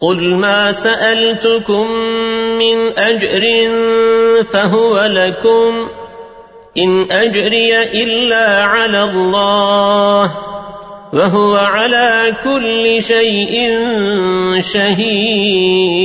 قل ما سألتكم من أجر فهو لكم إن أجري إلا على الله وهو على كل شيء شهيد